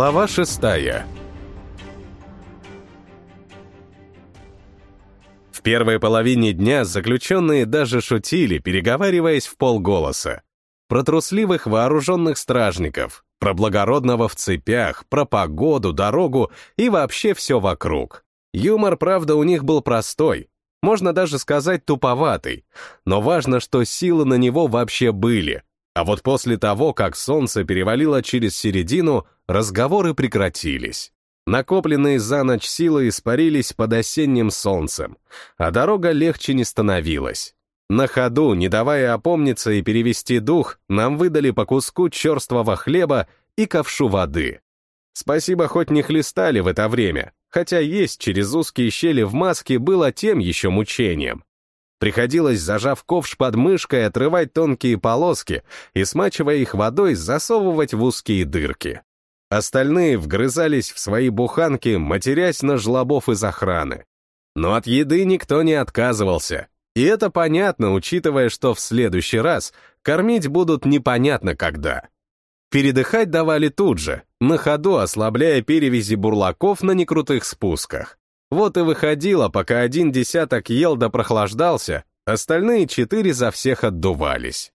Глава шестая В первой половине дня заключенные даже шутили, переговариваясь в полголоса. Про трусливых вооруженных стражников, про благородного в цепях, про погоду, дорогу и вообще все вокруг. Юмор, правда, у них был простой, можно даже сказать туповатый, но важно, что силы на него вообще были. А вот после того, как солнце перевалило через середину, разговоры прекратились. Накопленные за ночь силы испарились под осенним солнцем, а дорога легче не становилась. На ходу, не давая опомниться и перевести дух, нам выдали по куску черствого хлеба и ковшу воды. Спасибо, хоть не хлестали в это время, хотя есть через узкие щели в маске было тем еще мучением. Приходилось, зажав ковш под мышкой, отрывать тонкие полоски и, смачивая их водой, засовывать в узкие дырки. Остальные вгрызались в свои буханки, матерясь на жлобов из охраны. Но от еды никто не отказывался. И это понятно, учитывая, что в следующий раз кормить будут непонятно когда. Передыхать давали тут же, на ходу ослабляя перевязи бурлаков на некрутых спусках. Вот и выходило, пока один десяток ел да прохлаждался, остальные четыре за всех отдувались.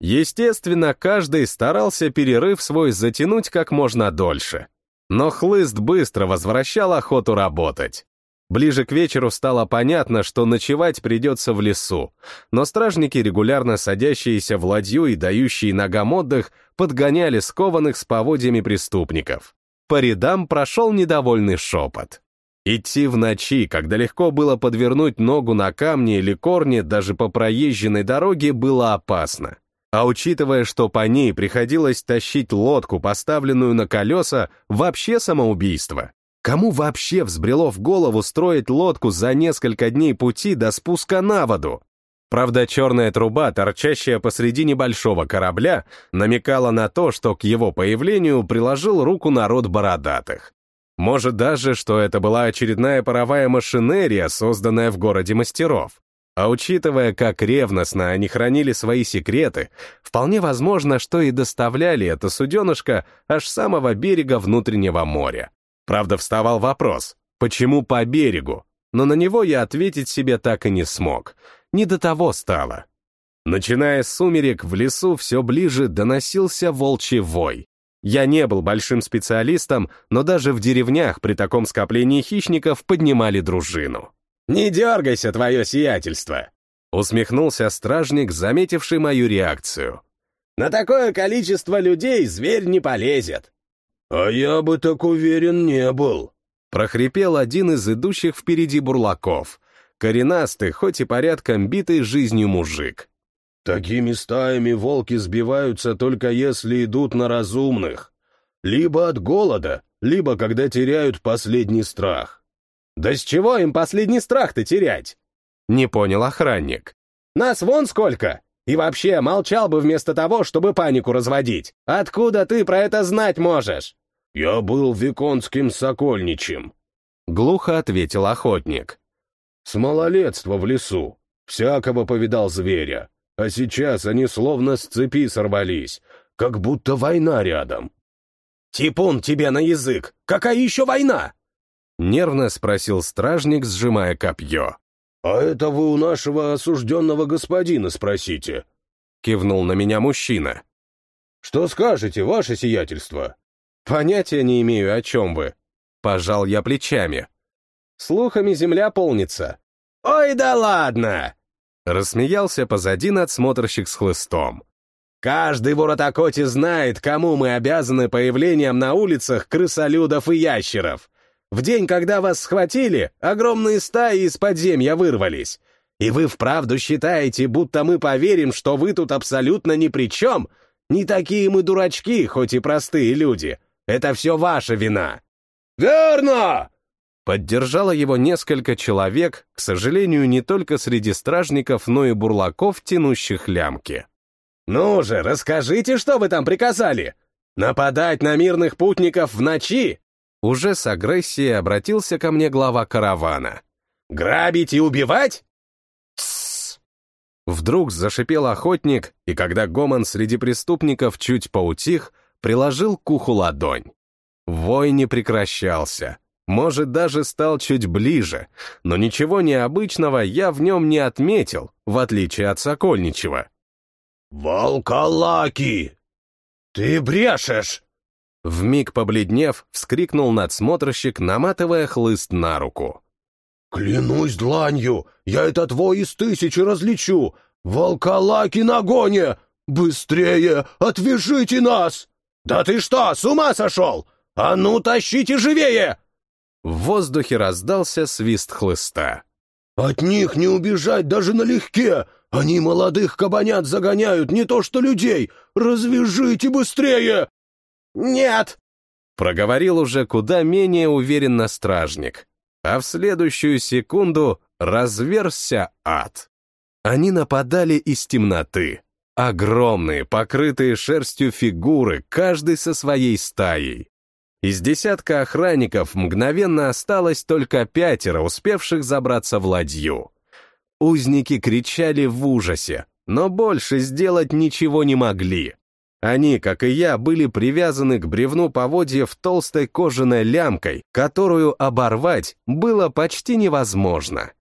Естественно, каждый старался перерыв свой затянуть как можно дольше. Но хлыст быстро возвращал охоту работать. Ближе к вечеру стало понятно, что ночевать придется в лесу, но стражники, регулярно садящиеся в ладью и дающие ногам отдых, подгоняли скованных с поводьями преступников. По рядам прошел недовольный шепот. Идти в ночи, когда легко было подвернуть ногу на камни или корни даже по проезженной дороге, было опасно. А учитывая, что по ней приходилось тащить лодку, поставленную на колеса, вообще самоубийство. Кому вообще взбрело в голову строить лодку за несколько дней пути до спуска на воду? Правда, черная труба, торчащая посреди небольшого корабля, намекала на то, что к его появлению приложил руку народ бородатых. Может даже, что это была очередная паровая машинерия, созданная в городе мастеров. А учитывая, как ревностно они хранили свои секреты, вполне возможно, что и доставляли это суденышко аж с самого берега внутреннего моря. Правда, вставал вопрос, почему по берегу? Но на него я ответить себе так и не смог — не до того стало. Начиная с сумерек, в лесу все ближе доносился волчий вой. Я не был большим специалистом, но даже в деревнях при таком скоплении хищников поднимали дружину. «Не дергайся, твое сиятельство!» Усмехнулся стражник, заметивший мою реакцию. «На такое количество людей зверь не полезет!» «А я бы так уверен не был!» прохрипел один из идущих впереди бурлаков, коренастый, хоть и порядком битый жизнью мужик. Такими стаями волки сбиваются только если идут на разумных. Либо от голода, либо когда теряют последний страх. Да с чего им последний страх-то терять? Не понял охранник. Нас вон сколько! И вообще, молчал бы вместо того, чтобы панику разводить. Откуда ты про это знать можешь? Я был виконским сокольничем. Глухо ответил охотник. С малолетства в лесу. Всякого повидал зверя. А сейчас они словно с цепи сорвались, как будто война рядом. «Типун тебе на язык! Какая еще война?» Нервно спросил стражник, сжимая копье. «А это вы у нашего осужденного господина спросите», — кивнул на меня мужчина. «Что скажете, ваше сиятельство?» «Понятия не имею, о чем вы». Пожал я плечами. Слухами земля полнится. «Ой, да ладно!» Рассмеялся позади надсмотрщик с хлыстом. «Каждый в Уротакоте знает, кому мы обязаны появлением на улицах крысолюдов и ящеров. В день, когда вас схватили, огромные стаи из подземья вырвались. И вы вправду считаете, будто мы поверим, что вы тут абсолютно ни при чем? Не такие мы дурачки, хоть и простые люди. Это все ваша вина». «Верно!» Поддержало его несколько человек, к сожалению, не только среди стражников, но и бурлаков, тянущих лямки. «Ну же, расскажите, что вы там приказали? Нападать на мирных путников в ночи?» Уже с агрессией обратился ко мне глава каравана. «Грабить и убивать?» «Тссс!» Вдруг зашипел охотник, и когда гомон среди преступников чуть поутих, приложил к уху ладонь. Вой не прекращался. Может, даже стал чуть ближе, но ничего необычного я в нем не отметил, в отличие от Сокольничего. «Волколаки! Ты брешешь!» Вмиг побледнев, вскрикнул надсмотрщик, наматывая хлыст на руку. «Клянусь дланью, я это твой из тысячи различу! Волколаки на гоне! Быстрее, отвяжите нас! Да ты что, с ума сошел? А ну, тащите живее!» В воздухе раздался свист хлыста. «От них не убежать даже налегке! Они молодых кабанят загоняют, не то что людей! Развяжите быстрее!» «Нет!» — проговорил уже куда менее уверенно стражник. А в следующую секунду разверзся ад. Они нападали из темноты. Огромные, покрытые шерстью фигуры, каждый со своей стаей. Из десятка охранников мгновенно осталось только пятеро, успевших забраться в ладью. Узники кричали в ужасе, но больше сделать ничего не могли. Они, как и я, были привязаны к бревну поводьев толстой кожаной лямкой, которую оборвать было почти невозможно.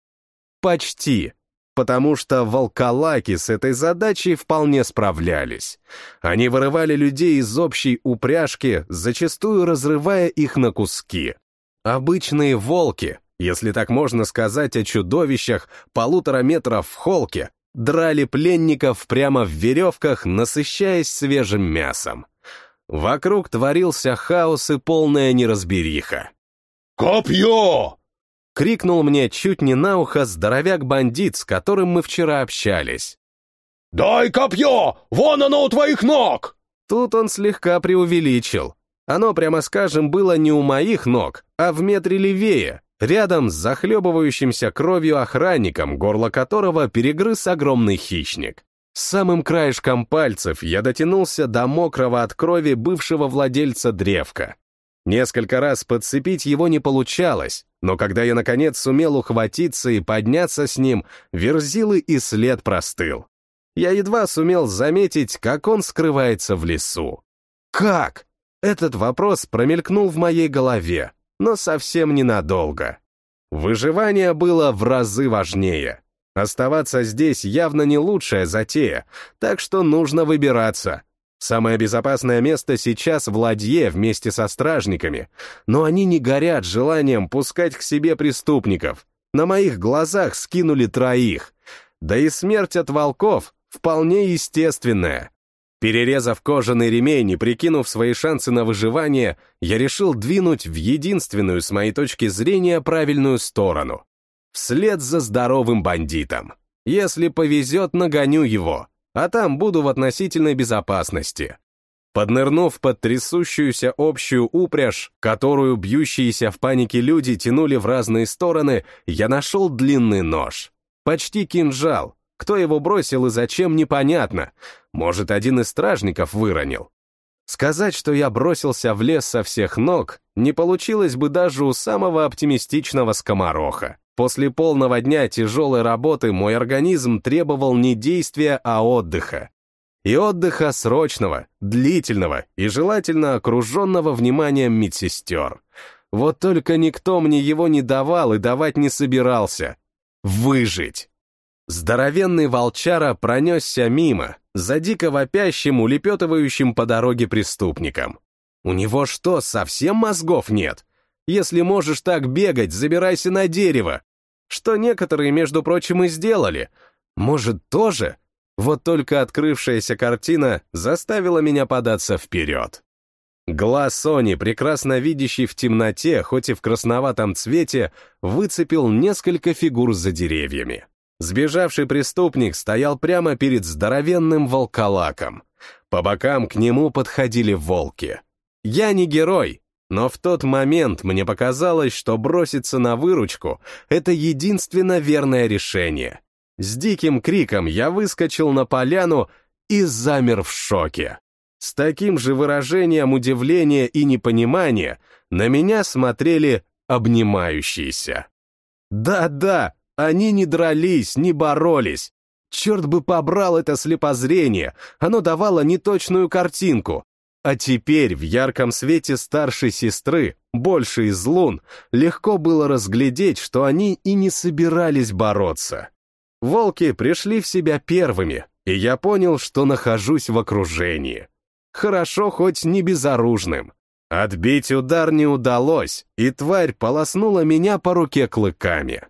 Почти потому что волколаки с этой задачей вполне справлялись. Они вырывали людей из общей упряжки, зачастую разрывая их на куски. Обычные волки, если так можно сказать о чудовищах полутора метров в холке, драли пленников прямо в веревках, насыщаясь свежим мясом. Вокруг творился хаос и полная неразбериха. «Копье!» Крикнул мне чуть не на ухо здоровяк-бандит, с которым мы вчера общались. «Дай копье! Вон оно у твоих ног!» Тут он слегка преувеличил. Оно, прямо скажем, было не у моих ног, а в метре левее, рядом с захлебывающимся кровью охранником, горло которого перегрыз огромный хищник. Самым краешком пальцев я дотянулся до мокрого от крови бывшего владельца древка. Несколько раз подцепить его не получалось, но когда я, наконец, сумел ухватиться и подняться с ним, верзилы и след простыл. Я едва сумел заметить, как он скрывается в лесу. Как? Этот вопрос промелькнул в моей голове, но совсем ненадолго. Выживание было в разы важнее. Оставаться здесь явно не лучшая затея, так что нужно выбираться. Самое безопасное место сейчас в ладье вместе со стражниками, но они не горят желанием пускать к себе преступников. На моих глазах скинули троих. Да и смерть от волков вполне естественная. Перерезав кожаный ремень и прикинув свои шансы на выживание, я решил двинуть в единственную, с моей точки зрения, правильную сторону. Вслед за здоровым бандитом. Если повезет, нагоню его а там буду в относительной безопасности. Поднырнув под трясущуюся общую упряжь, которую бьющиеся в панике люди тянули в разные стороны, я нашел длинный нож. Почти кинжал. Кто его бросил и зачем, непонятно. Может, один из стражников выронил. Сказать, что я бросился в лес со всех ног, не получилось бы даже у самого оптимистичного скомороха. После полного дня тяжелой работы мой организм требовал не действия, а отдыха. И отдыха срочного, длительного и желательно окруженного вниманием медсестер. Вот только никто мне его не давал и давать не собирался. Выжить. Здоровенный волчара пронесся мимо, за дико вопящим, улепетывающим по дороге преступником. У него что, совсем мозгов нет? Если можешь так бегать, забирайся на дерево. Что некоторые, между прочим, и сделали. Может, тоже? Вот только открывшаяся картина заставила меня податься вперед. Глаз Сони, прекрасно видящий в темноте, хоть и в красноватом цвете, выцепил несколько фигур за деревьями. Сбежавший преступник стоял прямо перед здоровенным волколаком. По бокам к нему подходили волки. Я не герой, но в тот момент мне показалось, что броситься на выручку — это единственно верное решение. С диким криком я выскочил на поляну и замер в шоке. С таким же выражением удивления и непонимания на меня смотрели обнимающиеся. Да-да, они не дрались, не боролись. Черт бы побрал это слепозрение, оно давало неточную картинку. А теперь в ярком свете старшей сестры, больше из лун, легко было разглядеть, что они и не собирались бороться. Волки пришли в себя первыми, и я понял, что нахожусь в окружении. Хорошо хоть не безоружным. Отбить удар не удалось, и тварь полоснула меня по руке клыками.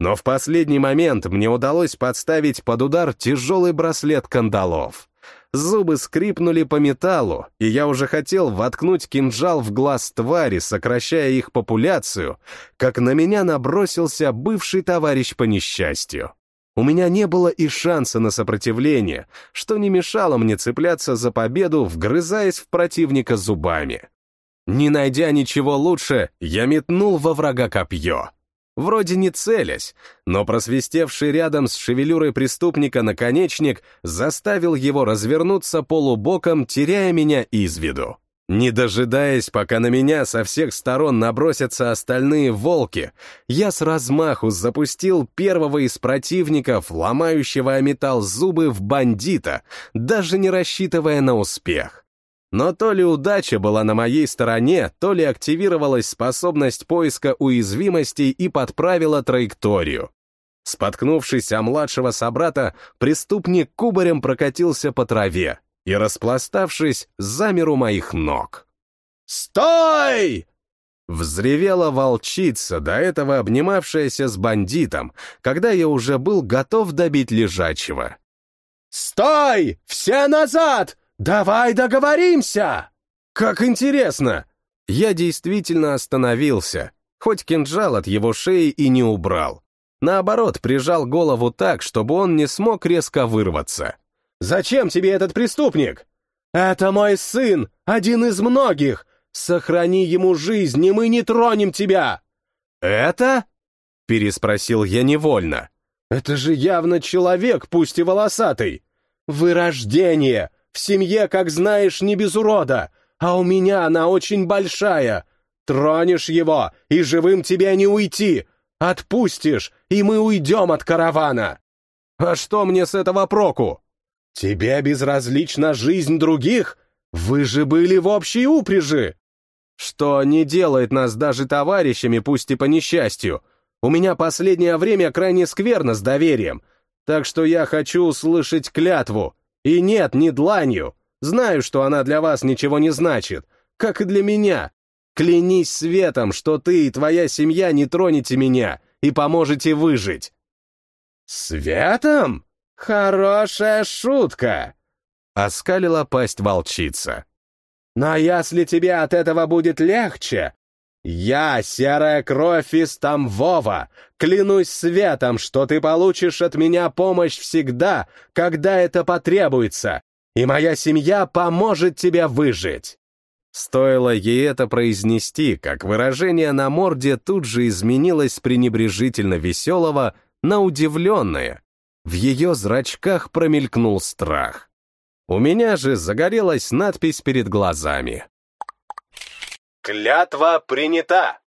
Но в последний момент мне удалось подставить под удар тяжелый браслет кандалов. Зубы скрипнули по металлу, и я уже хотел воткнуть кинжал в глаз твари, сокращая их популяцию, как на меня набросился бывший товарищ по несчастью. У меня не было и шанса на сопротивление, что не мешало мне цепляться за победу, вгрызаясь в противника зубами. Не найдя ничего лучше, я метнул во врага копье. Вроде не целясь, но просвистевший рядом с шевелюрой преступника наконечник заставил его развернуться полубоком, теряя меня из виду. Не дожидаясь, пока на меня со всех сторон набросятся остальные волки, я с размаху запустил первого из противников, ломающего о металл зубы в бандита, даже не рассчитывая на успех. Но то ли удача была на моей стороне, то ли активировалась способность поиска уязвимостей и подправила траекторию. Споткнувшись о младшего собрата, преступник кубарем прокатился по траве и, распластавшись, замер у моих ног. «Стой!» Взревела волчица, до этого обнимавшаяся с бандитом, когда я уже был готов добить лежачего. «Стой! Все назад! «Давай договоримся!» «Как интересно!» Я действительно остановился, хоть кинжал от его шеи и не убрал. Наоборот, прижал голову так, чтобы он не смог резко вырваться. «Зачем тебе этот преступник?» «Это мой сын, один из многих! Сохрани ему жизнь, и мы не тронем тебя!» «Это?» — переспросил я невольно. «Это же явно человек, пусть и волосатый!» «Вырождение! В семье, как знаешь, не без урода, а у меня она очень большая. Тронешь его, и живым тебе не уйти. Отпустишь, и мы уйдем от каравана. А что мне с этого проку? Тебе безразлична жизнь других? Вы же были в общей упряжи. Что не делает нас даже товарищами, пусть и по несчастью. У меня последнее время крайне скверно с доверием, так что я хочу услышать клятву. И нет, не дланью. Знаю, что она для вас ничего не значит, как и для меня. Клянись светом, что ты и твоя семья не тронете меня и поможете выжить. Светом? Хорошая шутка! Оскалила пасть волчица. Но если тебе от этого будет легче, «Я, серая кровь из Тамвова, клянусь светом, что ты получишь от меня помощь всегда, когда это потребуется, и моя семья поможет тебе выжить!» Стоило ей это произнести, как выражение на морде тут же изменилось с пренебрежительно веселого на удивленное. В ее зрачках промелькнул страх. У меня же загорелась надпись перед глазами. Клятва принята!